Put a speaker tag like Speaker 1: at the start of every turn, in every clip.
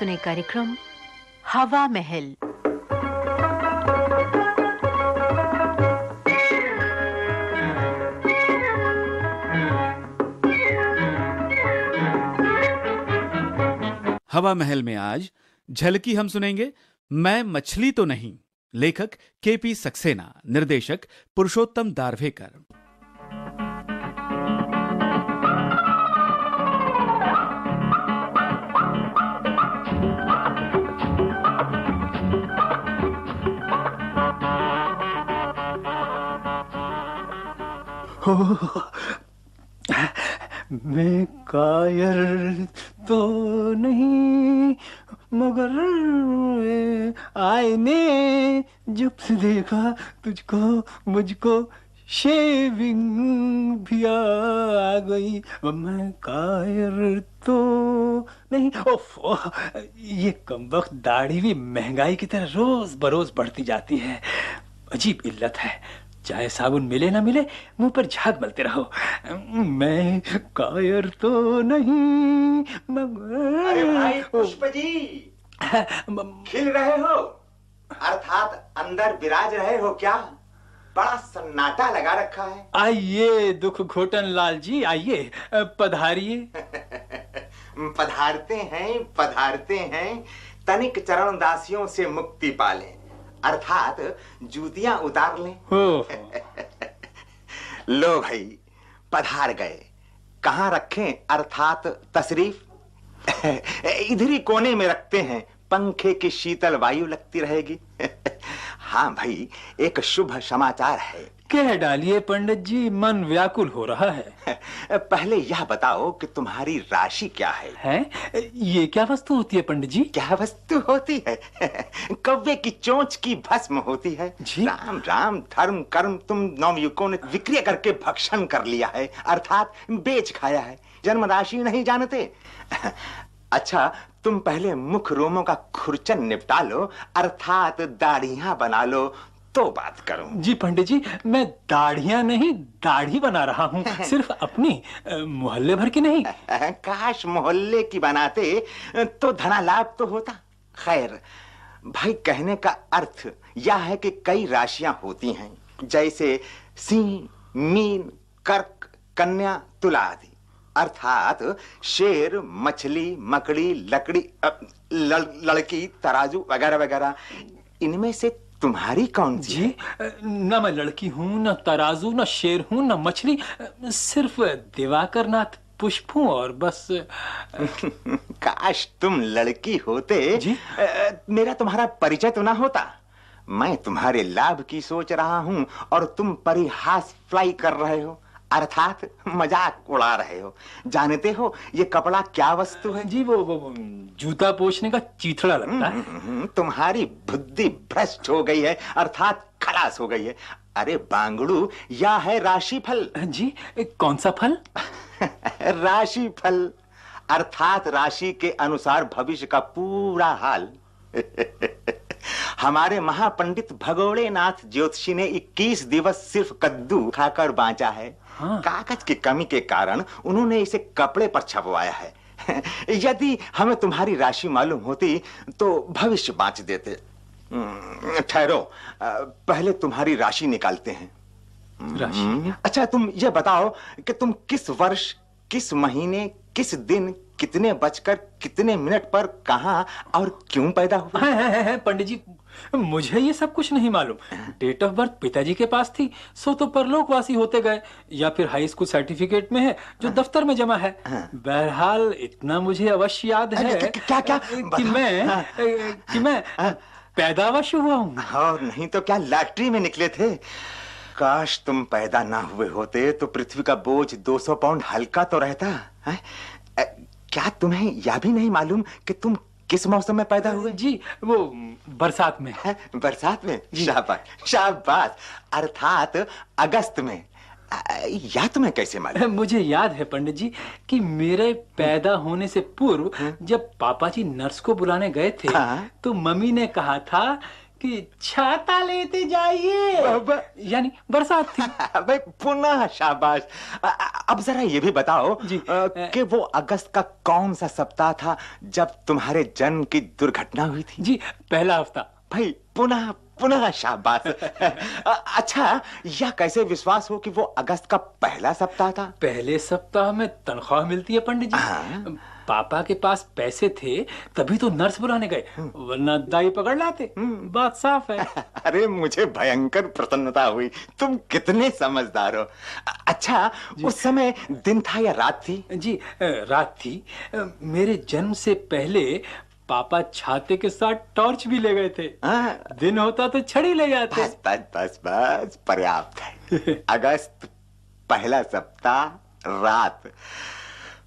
Speaker 1: सुने कार्यक्रम, हवा महल।
Speaker 2: हवा महल में आज झलकी हम सुनेंगे। मैं मछली तो नहीं, लेखक केपी सक्सेना, निर्देशक पुरुषोत्तम दारवेकर।
Speaker 3: मैं कायर तो नहीं मगर आईने जब से देखा तुझको मुझको शेविंग भी आ गई। मैं कायर तो नहीं। ओफ ओह, ये कम वक्त दाढ़ी भी महँगाई की तरह रोज बरोज बढ़ती जाती है। अजीब इल्लत है। चाहे साबुन मिले ना मिले मुँह पर झाग मलते रहो। मैं कायर तो नहीं मगर
Speaker 4: अरे भाई पुष्प जी खिल रहे हो? अर्थात अंदर विराज रहे हो क्या? बड़ा सन्नाटा लगा रखा है।
Speaker 3: आइए दुख घोटन लाल जी आइए पधारिए।
Speaker 4: पधारते हैं पधारते हैं। तनिक चरण दासियों से मुक्ति पालें अर्थात जूतियाँ उतार लें लो भाई पधार गए। कहाँ रखें अर्थात तशरीफ़? इधर ही कोने में रखते हैं पंखे की शीतल वायु लगती रहेगी। हाँ भाई एक शुभ समाचार है।
Speaker 3: कह डालिए पंडित जी मन व्याकुल हो रहा है।
Speaker 4: पहले यह बताओ कि तुम्हारी राशि क्या है?
Speaker 3: हैं? ये क्या वस्तु होती है पंडित जी?
Speaker 4: क्या वस्तु होती है? कव्वे की चोंच की भस्म होती है।
Speaker 3: जी?
Speaker 4: राम राम धर्म कर्म तुम नवयुवकों ने विक्रिय करके भक्षण कर लिया है अर्थात बेच खाया है। जन्म राशि नहीं जानते। अच्छा तुम पहले मुख रोमों का खुरचन निपटा लो अर्थात दाढ़ियाँ बना लो तो बात करूँ।
Speaker 3: जी पंडित जी मैं दाढ़ियाँ नहीं दाढ़ी बना रहा हूँ। सिर्फ़ अपनी मोहल्ले भर की नहीं।
Speaker 4: काश मोहल्ले की बनाते तो धना लाभ तो होता। खैर भाई कहने का अर्थ यह है कि कई राशियाँ होती हैं जैसे सिंह मीन कर्क कन्या तुला आदि अर्थात शेर मछली मकड़ी लकड़ी लड़, लड़की तराजू वगैरह वगैरह। इनमें से तुम्हारी कौन सी
Speaker 3: जी ना मैं लड़की हूँ ना तराजू ना शेर हूँ ना मछली सिर्फ़ दिवाकर नाथ पुष्प हूँ और बस
Speaker 4: काश तुम लड़की होते।
Speaker 3: जी?
Speaker 4: मेरा तुम्हारा परिचय तो ना होता। मैं तुम्हारे लाभ की सोच रहा हूँ और तुम परिहास फ्लाई कर रहे हो। अर्थात मज़ाक उड़ा रहे हो। जानते हो ये कपड़ा क्या वस्तु है?
Speaker 3: जी वो, वो, वो जूता पोछने का चीथड़ा लगता है।
Speaker 4: हम्म, तुम्हारी बुद्धि भ्रष्ट हो गई है अर्थात खलास हो गई है। अरे बांगड़ू या है राशि फल
Speaker 3: जी कौन सा फल?
Speaker 4: राशि फल अर्थात राशि के अनुसार भविष्य का पूरा हाल। हमारे महापंडित भगोड़े नाथ ज्योतिषी ने 21 दिवस सिर्फ़ कद्दू खाकर बांचा है।
Speaker 3: हाँ।
Speaker 4: कागज़ की कमी के कारण उन्होंने इसे कपड़े पर छपवाया है। यदि हमें तुम्हारी राशि मालूम होती तो भविष्य बांच देते। हम्म, ठहरो। पहले तुम्हारी राशि निकालते हैं।
Speaker 3: राशि?
Speaker 4: हम्म, अच्छा तुम ये बताओ कि तुम किस वर्ष किस महीने किस दिन कितने बजकर कितने मिनट पर कहा और क्यों पैदा हुए?
Speaker 3: है, है, है, है, पंडित जी मुझे ये सब कुछ नहीं मालूम। डेट ऑफ़ बर्थ पिताजी के पास थी सो तो परलोकवासी होते गए या फिर हाई स्कूल सर्टिफिकेट में है जो दफ्तर में जमा है। बहरहाल इतना मुझे अवश्य याद है
Speaker 4: क्या- क्या- क्या?
Speaker 3: कि मैं
Speaker 4: हाँ।
Speaker 3: कि मैं पैदावश हुआ हूँ।
Speaker 4: और नहीं तो क्या लैट्री में निकले थे? काश तुम पैदा ना हुए होते तो पृथ्वी का बोझ 200 पाउंड हल्का तो रहता है? क्या तुम्हें यह भी नहीं मालूम कि तुम किस मौसम में पैदा हुए?
Speaker 3: जी वो बरसात में।
Speaker 4: है? बरसात में? शाबाश शाबाश। अर्थात अगस्त में। या तुम्हें कैसे मालूम?
Speaker 3: मुझे याद है पंडित जी कि मेरे पैदा होने से पूर्व जब पापा जी नर्स को बुलाने गए थे
Speaker 4: हाँ।
Speaker 3: तो मम्मी ने कहा था कि छाता लेते जाइए। यानी बरसात थी।
Speaker 4: भाई पुनः शाबाश। अब जरा ये भी बताओ कि वो अगस्त का कौन सा सप्ताह था जब तुम्हारे जन्म की दुर्घटना हुई थी?
Speaker 3: जी पहला हफ़्ता।
Speaker 4: भाई पुनः पुनः शाबाश। अच्छा यह कैसे विश्वास हो कि वो अगस्त का पहला सप्ताह था?
Speaker 3: पहले सप्ताह में तनख्वाह मिलती है पंडित
Speaker 4: हाँ।
Speaker 3: जी पापा के पास पैसे थे तभी तो नर्स बुलाने गए। वरना दाई पकड़ लाते। बात साफ़ है।
Speaker 4: अरे मुझे भयंकर प्रसन्नता हुई। तुम कितने समझदार हो। अच्छा उस समय दिन था या रात थी?
Speaker 3: जी रात थी। मेरे जन्म से पहले पापा छाते के साथ टॉर्च भी ले गए थे।
Speaker 4: हाँ,
Speaker 3: दिन होता तो छड़ी ले जाते।
Speaker 4: बस बस बस बस पर्याप्त है। अगस्त पहला सप्ताह रात।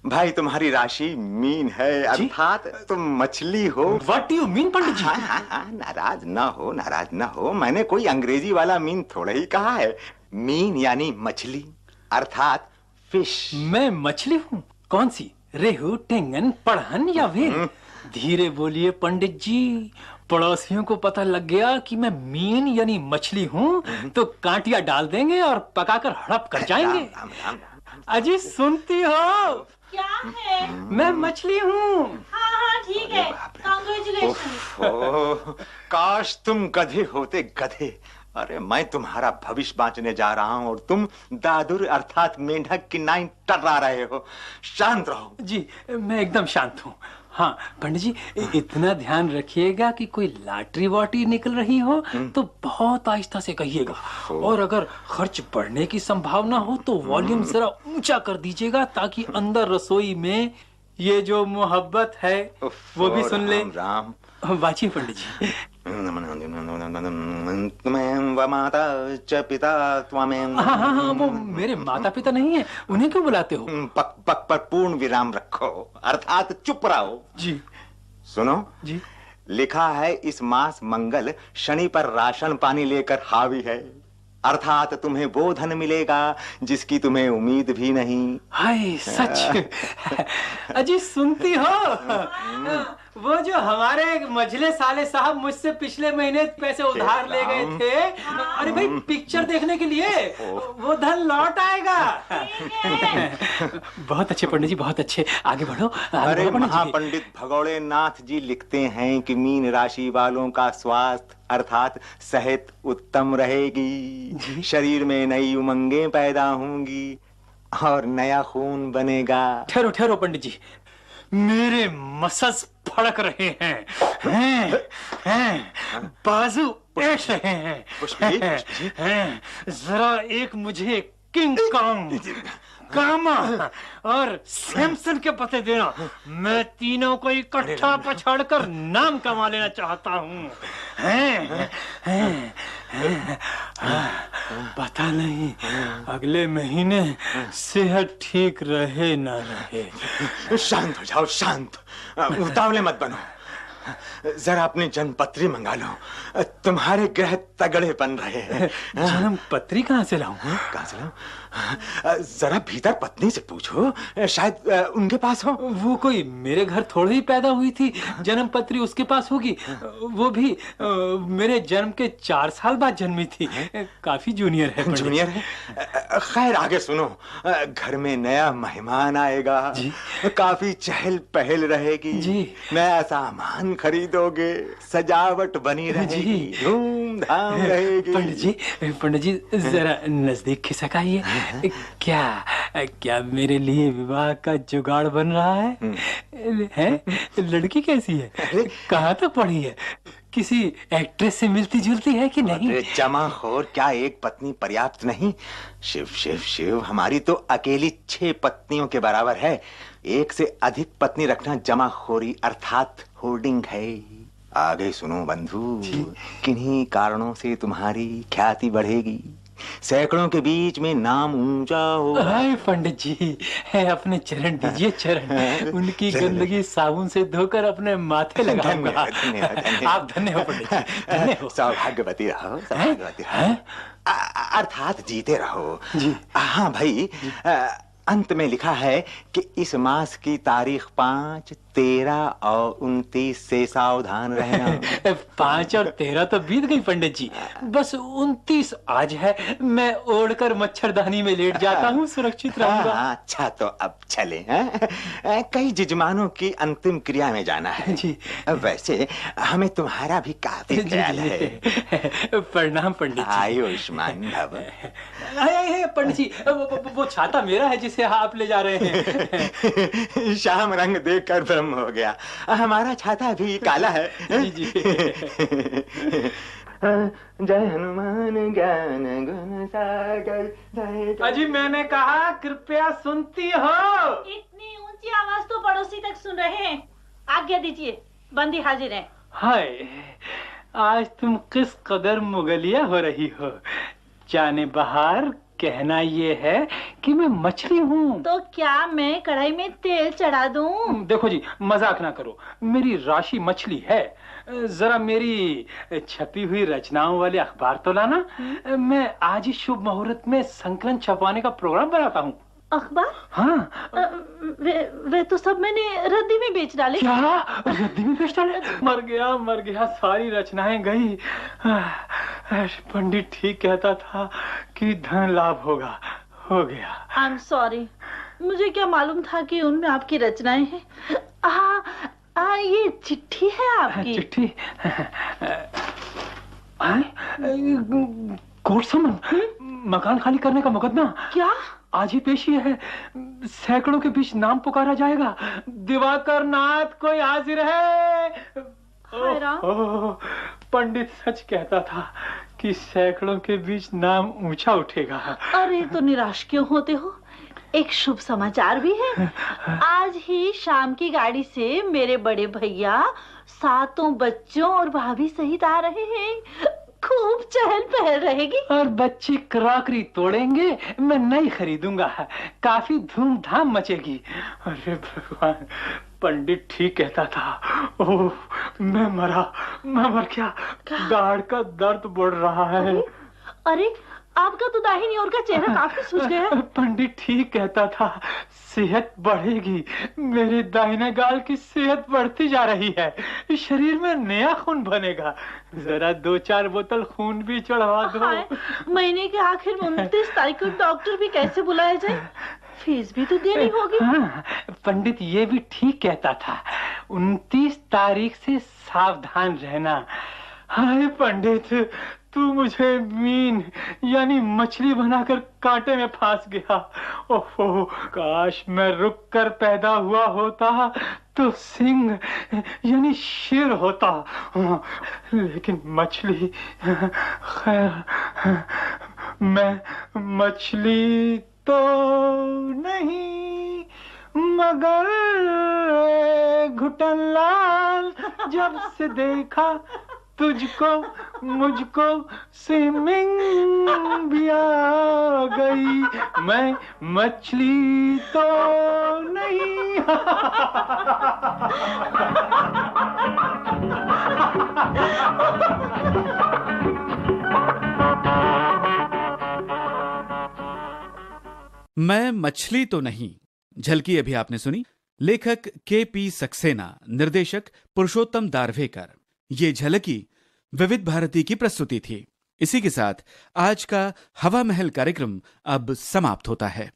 Speaker 4: भाई तुम्हारी राशि मीन है अर्थात तुम मछली हो।
Speaker 3: What do you mean Pandit ji?
Speaker 4: हाँ, हाँ, हाँ, नाराज़ ना हो नाराज़ ना हो। मैंने कोई अंग्रेज़ी वाला मीन थोड़ा ही कहा है। मीन यानी मछली अर्थात फ़िश।
Speaker 3: मैं मछली हूँ। कौन सी? रेहू टेंगन पढ़न या वेल? धीरे बोलिए पंडित जी। पड़ोसियों को पता लग गया कि मैं मीन यानी मछली हूँ। तो कांटिया डाल देंगे और पकाकर हड़प कर जाएँगे। अजी सुनती हो?
Speaker 5: क्या है?
Speaker 3: मैं मछली हूँ।
Speaker 5: हाँ हाँ ठीक है।
Speaker 4: कांग्रेचुलेशन काश तुम गधे होते गधे। अरे मैं तुम्हारा भविष्य बांचने जा रहा हूँ और तुम दादुर अर्थात मेंढक की नाई टर्रा रहे हो। शांत रहो।
Speaker 3: जी मैं एकदम शांत हूँ। हाँ पंडित जी इतना ध्यान रखिएगा कि कोई लाटरी वाटरी निकल रही हो तो बहुत आहिस्ता से कहिएगा। और अगर खर्च बढ़ने की संभावना हो तो वॉल्यूम जरा ऊँचा कर दीजिएगा ताकि अंदर रसोई में ये जो मोहब्बत है वो भी सुन ले।
Speaker 4: राम, राम।
Speaker 3: बाचिए पंडित जी।
Speaker 4: माता च पिता
Speaker 3: हाँ हाँ हाँ वो मेरे माता पिता नहीं है उन्हें क्यों बुलाते हो?
Speaker 4: पक पक पर पूर्ण विराम रखो अर्थात चुप रहो।
Speaker 3: जी।
Speaker 4: सुनो।
Speaker 3: जी।
Speaker 4: लिखा है इस मास मंगल शनि पर राशन पानी लेकर हावी है। अर्थात तुम्हें वो धन मिलेगा जिसकी तुम्हें उम्मीद भी नहीं।
Speaker 3: हाय सच। अजी सुनती हो? वो जो हमारे मझले साले साहब मुझसे पिछले महीने पैसे उधार ले गए थे। अरे भाई पिक्चर देखने के लिए? वो धन लौट आएगा। बहुत अच्छे पंडित जी बहुत अच्छे। आगे बढ़ो। आगे
Speaker 4: अरे। महापंडित भगौड़े नाथ जी लिखते हैं कि मीन राशि वालों का स्वास्थ्य अर्थात सेहत उत्तम रहेगी। शरीर में नई उमंगें पैदा होंगी और नया खून बनेगा।
Speaker 3: ठहरो ठहरो पंडित जी। मेरे मसल्स फड़क रहे हैं। हैं हैं बाजू ऐश रहे हैं। हैं जरा एक मुझे किंग कॉन्ग। कामा और सैमसन के पते देना। मैं तीनों को इकट्ठा पछाड़ कर नाम कमा लेना चाहता हूँ हैं। हैं हैं, हाँ, पता नहीं अगले महीने सेहत ठीक रहे ना रहे।
Speaker 4: शांत हो जाओ शांत। उतावले मत बनो। जरा अपनी जन्मपत्री मंगा लो। तुम्हारे ग्रह तगड़े बन रहे हैं।
Speaker 3: जन्म पत्री कहाँ से लाऊं?
Speaker 4: कहाँ से लाऊं? जरा भीतर पत्नी से पूछो। शायद उनके पास हो।
Speaker 3: वो कोई मेरे घर थोड़ी ही पैदा हुई थी। जन्म पत्री उसके पास होगी। वो भी मेरे जन्म के चार साल बाद जन्मी थी। काफ़ी जूनियर है
Speaker 4: जूनियर है? खैर आगे सुनो। घर में नया मेहमान आएगा।
Speaker 3: जी।
Speaker 4: काफ़ी चहल पहल रहेगी।
Speaker 3: जी।
Speaker 4: नया सामान खरीदोगे? सजावट बनी रहेगी धूमधाम रहेगी।
Speaker 3: पंडित जी पंडित जी जरा नज़दीक खिसक आइए क्या क्या मेरे लिए विवाह का जुगाड़ बन रहा है? है? लड़की कैसी है? कहाँ तक पढ़ी है? किसी एक्ट्रेस से मिलती जुलती है कि नहीं?
Speaker 4: अरे जमाखोर क्या एक पत्नी पर्याप्त नहीं? शिव शिव शिव हमारी तो अकेली छह पत्नियों के बराबर है। एक से अधिक पत्नी रखना जमाखोरी अर्थात होर्डिंग है। आगे सुनो बंधु किन्हीं कारणों से तुम्हारी ख्याति बढ़ेगी? सैकड़ों के बीच में नाम ऊँचा होगा
Speaker 3: हाय पंडित जी है अपने चरण दीजिए चरण। उनकी गंदगी साबुन से धोकर अपने माथे लगाऊँगा। आप धन्य हो पंडित जी धन्य हो।
Speaker 4: सौभाग्यवती रहो सौभाग्यवती रहो। अर्थात जीते रहो।
Speaker 3: जी।
Speaker 4: हाँ भाई अंत में लिखा है कि इस मास की तारीख पाँच तेरह और उनतीस से सावधान रहना।
Speaker 3: पाँच और तेरह तो बीत गई पंडित जी। बस उनतीस आज है मैं ओढ़कर मच्छरदानी में लेट जाता हूँ सुरक्षित
Speaker 4: हाँ,
Speaker 3: रहूँगा।
Speaker 4: हाँ, अच्छा तो अब चले हैं? कई जजमानों की अंतिम क्रिया में जाना है।
Speaker 3: जी।
Speaker 4: वैसे हमें तुम्हारा भी काफ़ी ख्याल है।
Speaker 3: प्रणाम पंडित जी।
Speaker 4: आयुष्मान भव।
Speaker 3: पंडित जी। वो, छाता मेरा है जिसे आप ले जा रहे हैं।
Speaker 4: शाम रंग देखकर ब्रह्म हो गया। हमारा छाता भी काला है।
Speaker 3: जी, जी।
Speaker 4: जय हनुमान ज्ञान गुण सागर जय।
Speaker 3: अजी मैंने कहा कृपया सुनती हो।
Speaker 5: इतनी ऊँची आवाज़ तो पड़ोसी तक सुन रहे हैं। आज्ञा दीजिए बंदी हाजिर है।
Speaker 3: हाय आज तुम किस कदर मुगलिया हो रही हो? जाने बहार कहना ये है कि मैं मछली हूँ।
Speaker 5: तो क्या मैं कढ़ाई में तेल चढ़ा दू?
Speaker 3: देखो जी मज़ाक ना करो। मेरी राशि मछली है। जरा मेरी छपी हुई रचनाओं वाले अखबार तो लाना। मैं आज ही शुभ मुहूर्त में संकलन छपवाने का प्रोग्राम बनाता हूँ।
Speaker 5: अखबार?
Speaker 3: हाँ।
Speaker 5: वे, वे तो सब मैंने रद्दी में बेच डाले।
Speaker 3: क्या? रद्दी में पेश डाले? मर गया मर गया सारी रचनाएँ गई। पंडित ठीक कहता था कि धन लाभ होगा हो गया।
Speaker 5: आई एम सॉरी मुझे क्या मालूम था कि उनमें आपकी रचनाएँ हैं? आ, आ, ये चिट्ठी है आपकी।
Speaker 3: चिट्ठी? Court summon? मकान खाली करने का मुकदमा?
Speaker 5: क्या?
Speaker 3: आज ही पेशी है। सैकड़ों के बीच नाम पुकारा जाएगा। दिवाकर नाथ कोई हाजिर है? पंडित सच कहता था कि सैकड़ों के बीच नाम ऊँचा उठेगा।
Speaker 5: अरे तो निराश क्यों होते हो? एक शुभ समाचार भी है। आज ही शाम की गाड़ी से मेरे बड़े भैया सातों बच्चों और भाभी सहित आ रहे हैं। खूब चहल पहल रहेगी।
Speaker 3: और बच्चे क्रॉकरी तोड़ेंगे मैं नहीं खरीदूँगा। काफ़ी धूमधाम मचेगी। अरे भगवान पंडित ठीक कहता था। ओह मैं मरा मैं मर क्या? गाड़ का दर्द बढ़ रहा है।
Speaker 5: अरे आपका तो दाहिनी ओर का चेहरा काफ़ी सूज गया
Speaker 3: पंडित ठीक कहता था सेहत बढ़ेगी मेरे दाहिने गाल की सेहत बढ़ती जा रही है शरीर में नया खून बनेगा जरा दो चार बोतल खून भी चढ़वा दो।
Speaker 5: महीने के आखिर में उनतीस तारीख को डॉक्टर भी कैसे बुलाया जाए? फ़ीस भी तो देनी होगी।
Speaker 3: हाँ, पंडित ये भी ठीक कहता था उनतीस तारीख से सावधान रहना। हाय पंडित तू मुझे मीन, यानी मछली बनाकर कांटे में फांस गया। ओहो, काश मैं रुक कर पैदा हुआ होता तो सिंह, यानी शेर होता। लेकिन मछली, खैर, मैं मछली तो नहीं, मगर घुटन लाल जब से देखा तुझको मुझको स्विमिंग भी आ गई। मैं मछली तो नहीं।
Speaker 2: मैं मछली तो नहीं, झलकी अभी आपने सुनी। लेखक के पी सक्सेना, निर्देशक पुरुषोत्तम दारवेकर। ये झलकी विविध भारती की प्रस्तुति थी। इसी के साथ आज का हवा महल कार्यक्रम अब समाप्त होता है।